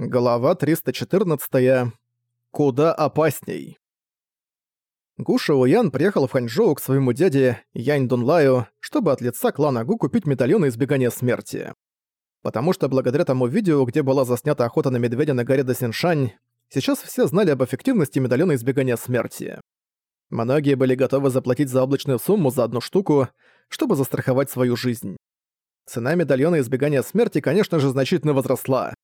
Глава 314. Куда опасней. Гуша Уян приехал в Ханчжоу к своему дяде Янь Дунлаю, чтобы от лица клана Гу купить медальон избегания смерти. Потому что благодаря тому видео, где была заснята охота на медведя на горе Досиншань, сейчас все знали об эффективности медальона избегания смерти. Многие были готовы заплатить за облачную сумму за одну штуку, чтобы застраховать свою жизнь. Цена медальона избегания смерти, конечно же, значительно возросла.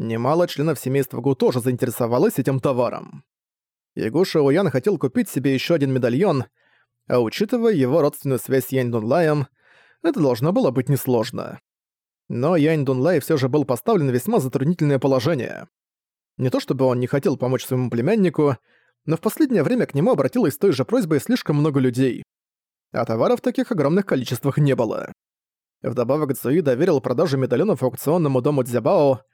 Немало членов семейства Гу тоже заинтересовалось этим товаром. Ягуша Уян хотел купить себе еще один медальон, а учитывая его родственную связь с Янь Дунлаем, это должно было быть несложно. Но Янь Дунлай все же был поставлен в весьма затруднительное положение. Не то чтобы он не хотел помочь своему племяннику, но в последнее время к нему обратилось с той же просьбой слишком много людей. А товаров в таких огромных количествах не было. Вдобавок Цуи доверил продажу медальонов аукционному дому Дзябао,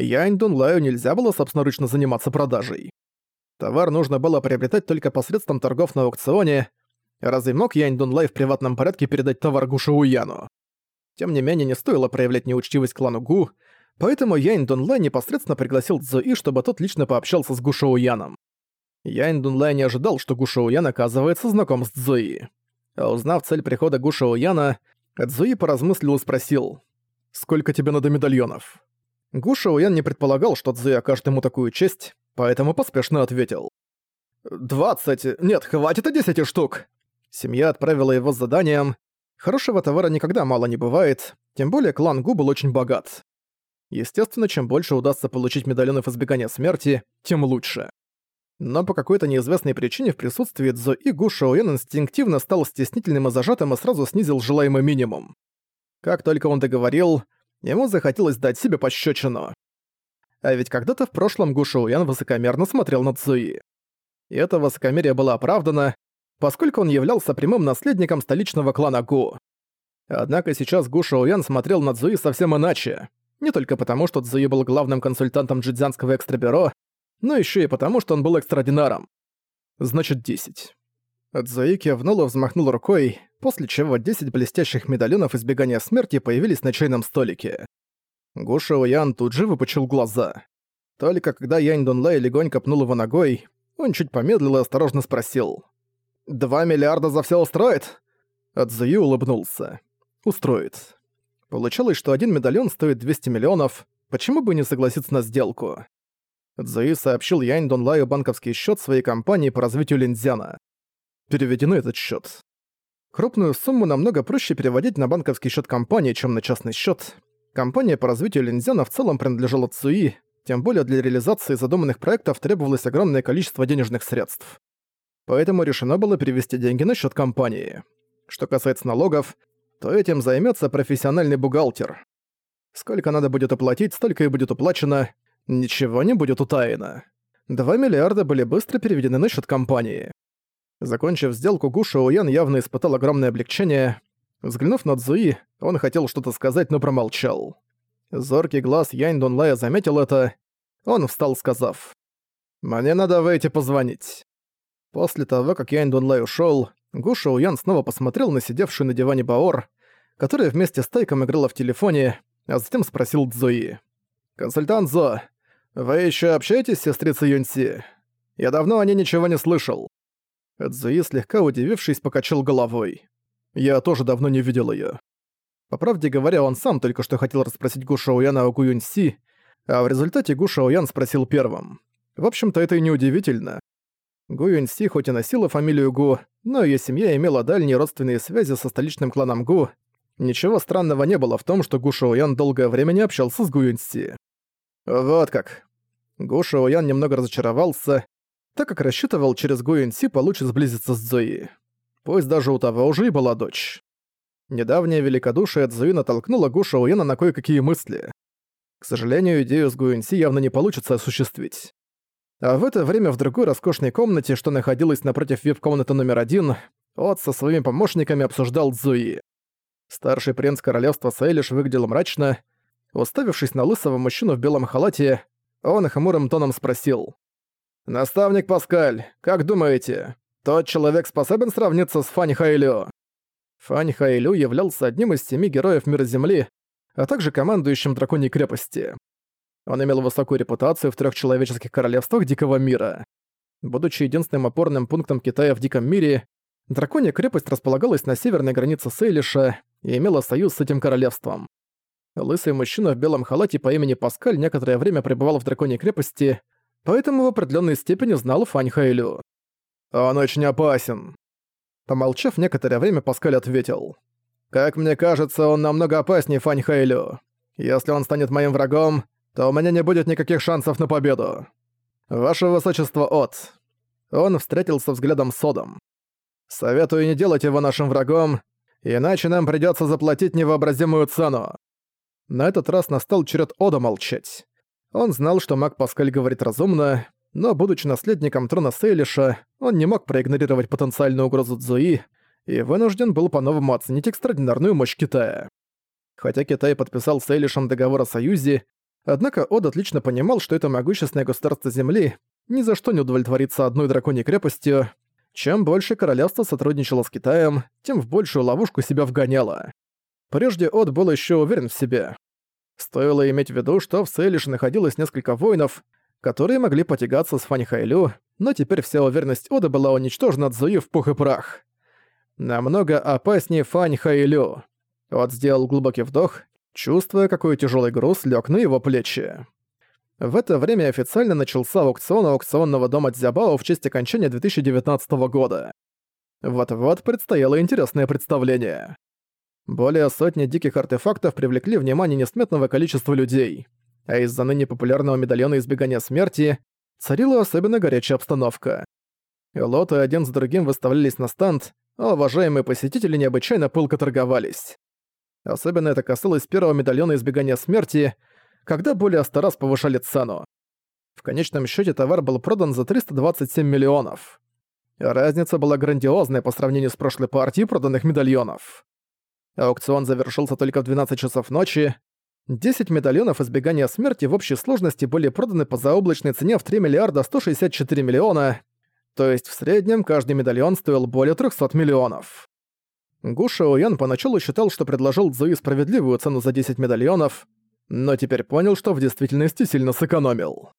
Янь Дунлаю нельзя было собственноручно заниматься продажей. Товар нужно было приобретать только посредством торгов на аукционе. Разве мог Янь Дунлай в приватном порядке передать товар Гушу Уяну? Тем не менее, не стоило проявлять неучтивость клану Гу, поэтому Янь Дунлай непосредственно пригласил Цзуи, чтобы тот лично пообщался с Гушоу Яном. Янь Дунлай не ожидал, что Гушоу Ян оказывается знаком с Цзуи. А узнав цель прихода Гушоу Яна, Цзуи поразмыслил и спросил, «Сколько тебе надо медальонов?» Гуша Уян не предполагал, что Цзуи окажет ему такую честь, поэтому поспешно ответил. «Двадцать! Нет, хватит и десяти штук!» Семья отправила его с заданием. Хорошего товара никогда мало не бывает, тем более клан Гу был очень богат. Естественно, чем больше удастся получить медальонов избегания смерти, тем лучше. Но по какой-то неизвестной причине в присутствии Цзо и Гу Шаоян инстинктивно стал стеснительным и зажатым и сразу снизил желаемый минимум. Как только он договорил, ему захотелось дать себе пощечину. А ведь когда-то в прошлом Гу Шоуян высокомерно смотрел на Цуи. И это высокомерие было оправдано, поскольку он являлся прямым наследником столичного клана Гу. Однако сейчас Гу Шоуян смотрел на Цуи совсем иначе. Не только потому, что Цуи был главным консультантом джидзянского экстрабюро, но еще и потому, что он был экстраординаром. Значит, 10. Цзуи кивнул и взмахнул рукой, после чего 10 блестящих медальонов избегания смерти появились на чайном столике. Гушао Ян тут же выпучил глаза. Только когда Янь Дунлэй легонько пнул его ногой, он чуть помедлил и осторожно спросил. «Два миллиарда за все устроит?» Цзуи улыбнулся. «Устроит». Получалось, что один медальон стоит 200 миллионов, почему бы не согласиться на сделку? Цзуи сообщил Янь Дунлаю банковский счет своей компании по развитию Линзяна переведи на этот счет. Крупную сумму намного проще переводить на банковский счет компании, чем на частный счет. Компания по развитию Линзяна в целом принадлежала Цуи, тем более для реализации задуманных проектов требовалось огромное количество денежных средств. Поэтому решено было перевести деньги на счет компании. Что касается налогов, то этим займется профессиональный бухгалтер. Сколько надо будет уплатить, столько и будет уплачено, ничего не будет утаено. 2 миллиарда были быстро переведены на счет компании. Закончив сделку, Гуша Уян явно испытал огромное облегчение. Взглянув на Цзуи, он хотел что-то сказать, но промолчал. Зоркий глаз Янь Дунлая заметил это. Он встал, сказав. «Мне надо выйти позвонить». После того, как Янь Дунлай ушёл, Гуша Уян снова посмотрел на сидевшую на диване Баор, которая вместе с Тайком играла в телефоне, а затем спросил Цзуи. «Консультант Зо, вы ещё общаетесь с сестрицей Юньси? Я давно о ней ничего не слышал». Эдзуи, слегка удивившись, покачал головой. «Я тоже давно не видел её». По правде говоря, он сам только что хотел расспросить Гу Шаояна о Гу Юньси, а в результате Гу Шаоян спросил первым. В общем-то, это и не удивительно. Гу Юньси хоть и носила фамилию Гу, но её семья имела дальние родственные связи со столичным кланом Гу. Ничего странного не было в том, что Гу Шаоян долгое время не общался с Гу Юньси. Вот как. Гу Шаоян немного разочаровался, так как рассчитывал через Гуэнси получше сблизиться с Зои. Пусть даже у того уже и была дочь. Недавнее великодушие Цзуи натолкнуло Гуша Уэна на кое-какие мысли. К сожалению, идею с Гуэнси явно не получится осуществить. А в это время в другой роскошной комнате, что находилась напротив вип-комнаты номер один, От со своими помощниками обсуждал Цзуи. Старший принц королевства Сейлиш выглядел мрачно. Уставившись на лысого мужчину в белом халате, он хмурым тоном спросил. «Наставник Паскаль, как думаете, тот человек способен сравниться с Фань Хайлю?» Фань Хайлю являлся одним из семи героев Мира Земли, а также командующим Драконьей крепости. Он имел высокую репутацию в трех человеческих королевствах Дикого мира. Будучи единственным опорным пунктом Китая в Диком мире, Драконья крепость располагалась на северной границе Сейлиша и имела союз с этим королевством. Лысый мужчина в белом халате по имени Паскаль некоторое время пребывал в Драконьей крепости, поэтому в определенной степени знал Фань Хайлю. «Он очень опасен». Помолчав некоторое время, Паскаль ответил. «Как мне кажется, он намного опаснее Фань Хайлю. Если он станет моим врагом, то у меня не будет никаких шансов на победу. Ваше Высочество От». Он встретился взглядом с Одом. «Советую не делать его нашим врагом, иначе нам придётся заплатить невообразимую цену». На этот раз настал черед Ода молчать. Он знал, что маг Паскаль говорит разумно, но, будучи наследником трона Сейлиша, он не мог проигнорировать потенциальную угрозу Цзуи и вынужден был по-новому оценить экстраординарную мощь Китая. Хотя Китай подписал с Эйлишем договор о союзе, однако Од отлично понимал, что это могущественное государство Земли ни за что не удовлетворится одной драконьей крепостью. Чем больше королевство сотрудничало с Китаем, тем в большую ловушку себя вгоняло. Прежде Од был еще уверен в себе. Стоило иметь в виду, что в Сейлише находилось несколько воинов, которые могли потягаться с Фань Хайлю, но теперь вся уверенность Ода была уничтожена от в пух и прах. Намного опаснее Фань Хайлю. От сделал глубокий вдох, чувствуя, какой тяжелый груз лег на его плечи. В это время официально начался аукцион аукционного дома Дзябао в честь окончания 2019 года. Вот-вот предстояло интересное представление. Более сотни диких артефактов привлекли внимание несметного количества людей, а из-за ныне популярного медальона избегания смерти царила особенно горячая обстановка. Лоты один за другим выставлялись на станд, а уважаемые посетители необычайно пылко торговались. Особенно это касалось первого медальона избегания смерти, когда более сто раз повышали цену. В конечном счете товар был продан за 327 миллионов. Разница была грандиозная по сравнению с прошлой партией проданных медальонов. Аукцион завершился только в 12 часов ночи. 10 медальонов избегания смерти в общей сложности были проданы по заоблачной цене в 3 миллиарда 164 миллиона, то есть в среднем каждый медальон стоил более 300 миллионов. Гуша Уян поначалу считал, что предложил Цзуи справедливую цену за 10 медальонов, но теперь понял, что в действительности сильно сэкономил.